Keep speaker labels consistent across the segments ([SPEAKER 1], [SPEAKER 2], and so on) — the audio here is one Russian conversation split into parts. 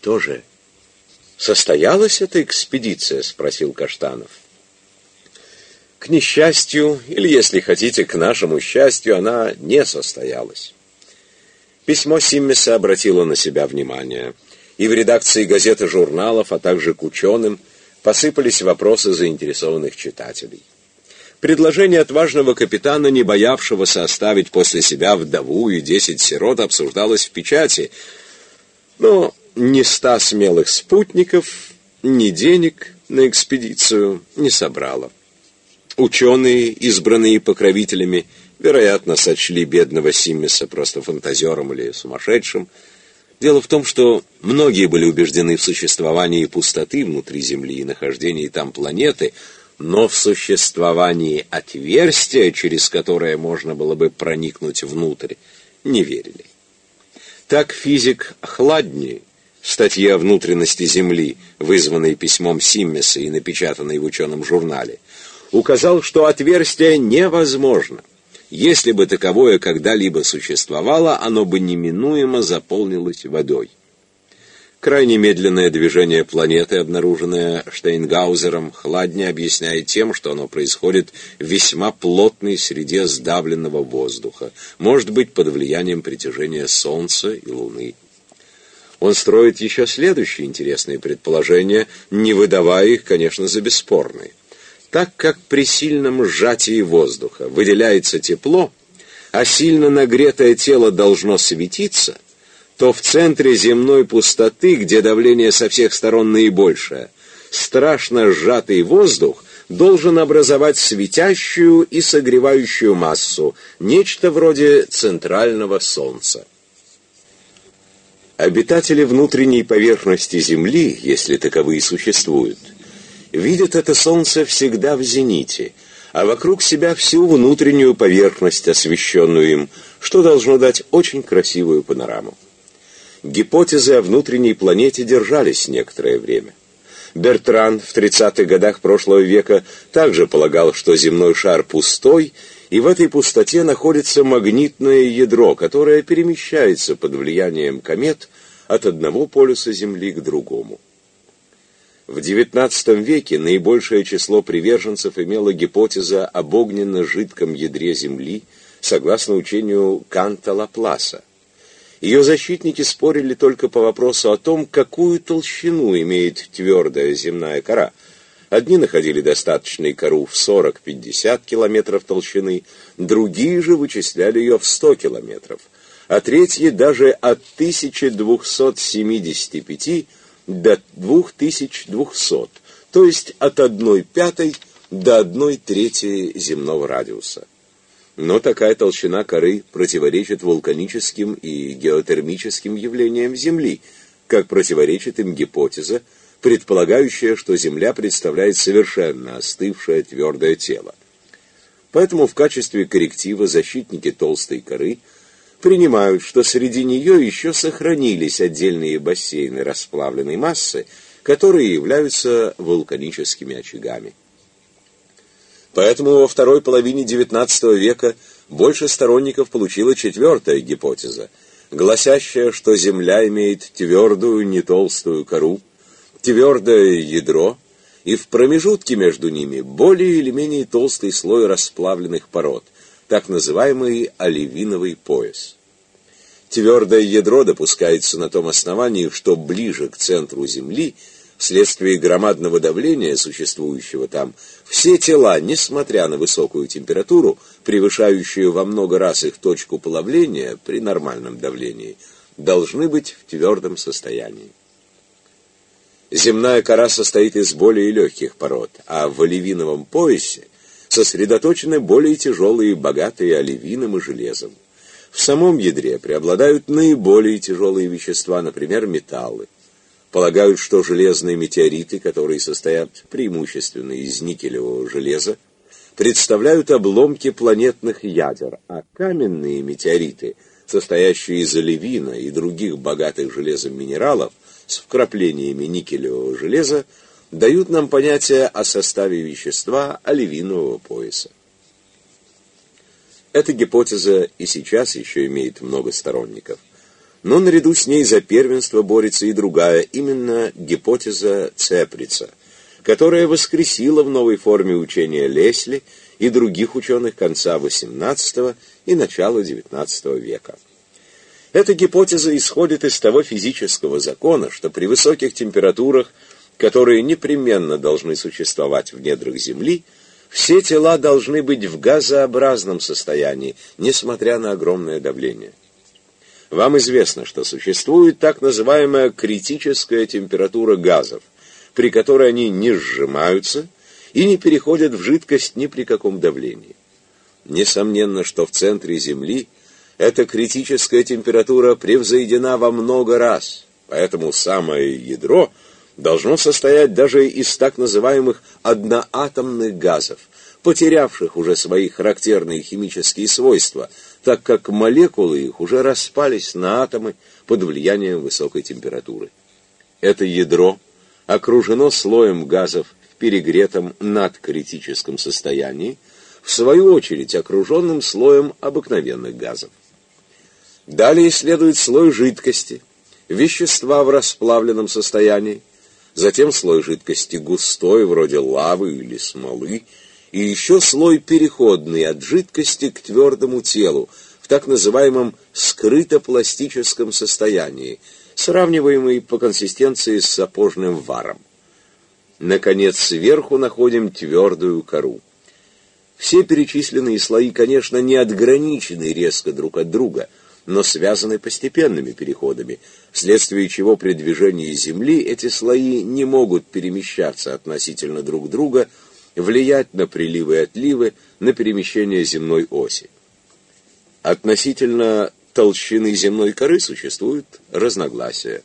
[SPEAKER 1] что же, состоялась эта экспедиция? Спросил Каштанов. К несчастью, или, если хотите, к нашему счастью, она не состоялась. Письмо Симмеса обратило на себя внимание, и в редакции газет и журналов, а также к ученым, посыпались вопросы заинтересованных читателей. Предложение отважного капитана, не боявшегося оставить после себя вдову и десять сирот, обсуждалось в печати, но ни ста смелых спутников, ни денег на экспедицию не собрало. Ученые, избранные покровителями, вероятно, сочли бедного Симмеса просто фантазером или сумасшедшим. Дело в том, что многие были убеждены в существовании пустоты внутри Земли и нахождении там планеты, но в существовании отверстия, через которое можно было бы проникнуть внутрь, не верили. Так физик Хладни в статье о внутренности Земли, вызванной письмом Симмеса и напечатанной в ученом журнале, указал, что отверстие невозможно. Если бы таковое когда-либо существовало, оно бы неминуемо заполнилось водой. Крайне медленное движение планеты, обнаруженное Штейнгаузером, хладнее объясняет тем, что оно происходит в весьма плотной среде сдавленного воздуха, может быть, под влиянием притяжения Солнца и Луны. Он строит еще следующие интересные предположения, не выдавая их, конечно, за бесспорные. Так как при сильном сжатии воздуха выделяется тепло, а сильно нагретое тело должно светиться, то в центре земной пустоты, где давление со всех сторон наибольшее, страшно сжатый воздух должен образовать светящую и согревающую массу, нечто вроде центрального солнца. Обитатели внутренней поверхности Земли, если таковые существуют, видят это солнце всегда в зените, а вокруг себя всю внутреннюю поверхность, освещенную им, что должно дать очень красивую панораму. Гипотезы о внутренней планете держались некоторое время. Бертран в 30-х годах прошлого века также полагал, что земной шар пустой, и в этой пустоте находится магнитное ядро, которое перемещается под влиянием комет от одного полюса Земли к другому. В XIX веке наибольшее число приверженцев имело гипотеза об огненно-жидком ядре Земли, согласно учению Канта Лапласа. Ее защитники спорили только по вопросу о том, какую толщину имеет твердая земная кора. Одни находили достаточной кору в 40-50 километров толщины, другие же вычисляли ее в 100 километров, а третьи даже от 1275 до 2200, то есть от 1 пятой до 1 трети земного радиуса. Но такая толщина коры противоречит вулканическим и геотермическим явлениям Земли, как противоречит им гипотеза, предполагающая, что Земля представляет совершенно остывшее твердое тело. Поэтому в качестве корректива защитники толстой коры – принимают, что среди нее еще сохранились отдельные бассейны расплавленной массы, которые являются вулканическими очагами. Поэтому во второй половине XIX века больше сторонников получила четвертая гипотеза, гласящая, что Земля имеет твердую, не толстую кору, твердое ядро, и в промежутке между ними более или менее толстый слой расплавленных пород – так называемый оливиновый пояс. Твердое ядро допускается на том основании, что ближе к центру Земли, вследствие громадного давления, существующего там, все тела, несмотря на высокую температуру, превышающую во много раз их точку плавления при нормальном давлении, должны быть в твердом состоянии. Земная кора состоит из более легких пород, а в оливиновом поясе сосредоточены более тяжелые, богатые оливином и железом. В самом ядре преобладают наиболее тяжелые вещества, например, металлы. Полагают, что железные метеориты, которые состоят преимущественно из никелевого железа, представляют обломки планетных ядер, а каменные метеориты, состоящие из оливина и других богатых железом минералов с вкраплениями никелевого железа, дают нам понятие о составе вещества оливинового пояса. Эта гипотеза и сейчас еще имеет много сторонников. Но наряду с ней за первенство борется и другая, именно гипотеза Цеприца, которая воскресила в новой форме учения Лесли и других ученых конца XVIII и начала XIX века. Эта гипотеза исходит из того физического закона, что при высоких температурах, которые непременно должны существовать в недрах Земли, все тела должны быть в газообразном состоянии, несмотря на огромное давление. Вам известно, что существует так называемая критическая температура газов, при которой они не сжимаются и не переходят в жидкость ни при каком давлении. Несомненно, что в центре Земли эта критическая температура превзойдена во много раз, поэтому самое ядро должно состоять даже из так называемых одноатомных газов, потерявших уже свои характерные химические свойства, так как молекулы их уже распались на атомы под влиянием высокой температуры. Это ядро окружено слоем газов в перегретом надкритическом состоянии, в свою очередь окруженным слоем обыкновенных газов. Далее следует слой жидкости, вещества в расплавленном состоянии, затем слой жидкости густой, вроде лавы или смолы, и еще слой переходный от жидкости к твердому телу, в так называемом скрытопластическом состоянии, сравниваемый по консистенции с сапожным варом. Наконец, сверху находим твердую кору. Все перечисленные слои, конечно, не отграничены резко друг от друга – но связаны постепенными переходами, вследствие чего при движении Земли эти слои не могут перемещаться относительно друг друга, влиять на приливы и отливы, на перемещение земной оси. Относительно толщины земной коры существуют разногласия.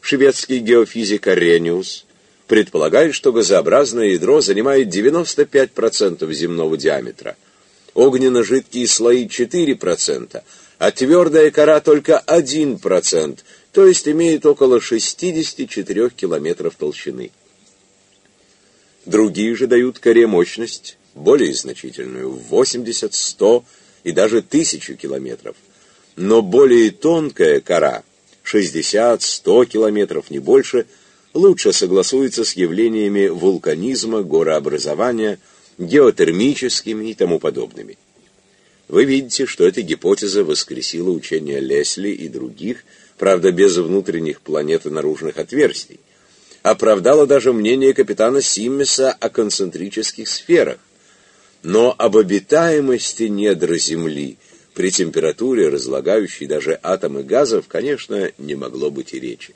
[SPEAKER 1] Шведский геофизик Арениус предполагает, что газообразное ядро занимает 95% земного диаметра, огненно-жидкие слои 4%, а твердая кора только 1%, то есть имеет около 64 километров толщины. Другие же дают коре мощность более значительную, в 80, 100 и даже 1000 километров. Но более тонкая кора, 60-100 километров, не больше, лучше согласуется с явлениями вулканизма, горообразования, геотермическими и тому подобными. Вы видите, что эта гипотеза воскресила учение Лесли и других, правда, без внутренних планет и наружных отверстий. Оправдала даже мнение капитана Симмеса о концентрических сферах. Но об обитаемости недр Земли при температуре, разлагающей даже атомы газов, конечно, не могло быть и речи.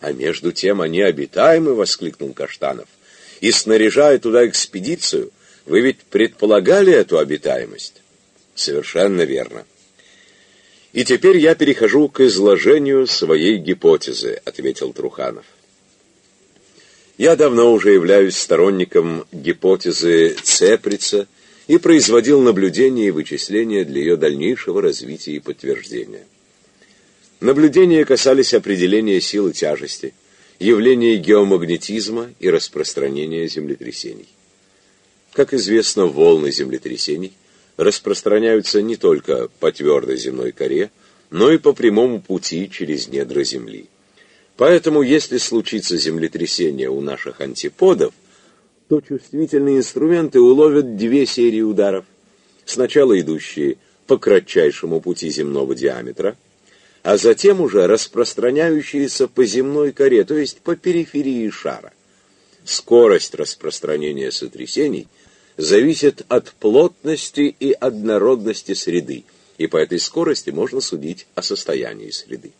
[SPEAKER 1] «А между тем они обитаемы!» — воскликнул Каштанов. «И снаряжая туда экспедицию, вы ведь предполагали эту обитаемость?» Совершенно верно. И теперь я перехожу к изложению своей гипотезы, ответил Труханов. Я давно уже являюсь сторонником гипотезы Цеприца и производил наблюдения и вычисления для ее дальнейшего развития и подтверждения. Наблюдения касались определения силы тяжести, явления геомагнетизма и распространения землетрясений. Как известно, волны землетрясений – распространяются не только по твердой земной коре, но и по прямому пути через недра Земли. Поэтому, если случится землетрясение у наших антиподов, то чувствительные инструменты уловят две серии ударов. Сначала идущие по кратчайшему пути земного диаметра, а затем уже распространяющиеся по земной коре, то есть по периферии шара. Скорость распространения сотрясений – зависит от плотности и однородности среды, и по этой скорости можно судить о состоянии среды.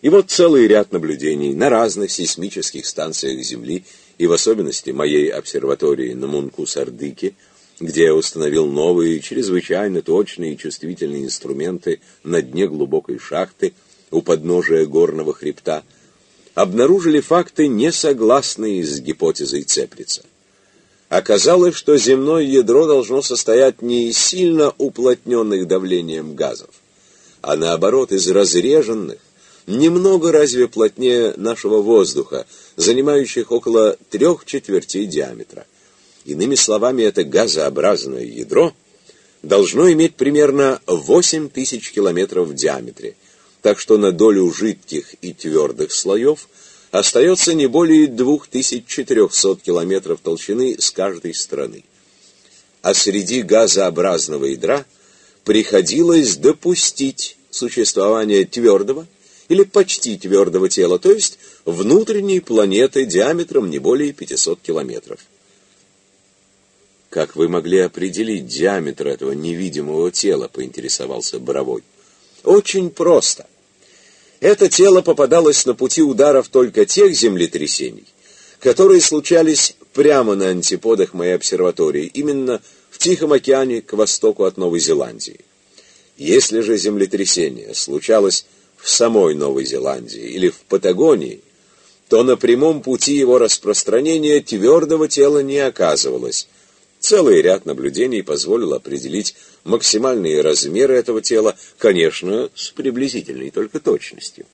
[SPEAKER 1] И вот целый ряд наблюдений на разных сейсмических станциях Земли, и в особенности моей обсерватории на Мунку-Сардыке, где я установил новые, чрезвычайно точные и чувствительные инструменты на дне глубокой шахты у подножия горного хребта, обнаружили факты, не согласные с гипотезой Цеплица. Оказалось, что земное ядро должно состоять не из сильно уплотненных давлением газов, а наоборот из разреженных, немного разве плотнее нашего воздуха, занимающих около трех четвертей диаметра. Иными словами, это газообразное ядро должно иметь примерно 8 тысяч километров в диаметре, так что на долю жидких и твердых слоев остается не более 2400 километров толщины с каждой стороны. А среди газообразного ядра приходилось допустить существование твердого или почти твердого тела, то есть внутренней планеты диаметром не более 500 километров. «Как вы могли определить диаметр этого невидимого тела?» — поинтересовался Боровой. «Очень просто. Это тело попадалось на пути ударов только тех землетрясений, которые случались прямо на антиподах моей обсерватории, именно в Тихом океане к востоку от Новой Зеландии. Если же землетрясение случалось в самой Новой Зеландии или в Патагонии, то на прямом пути его распространения твердого тела не оказывалось, Целый ряд наблюдений позволил определить максимальные размеры этого тела, конечно, с приблизительной только точностью.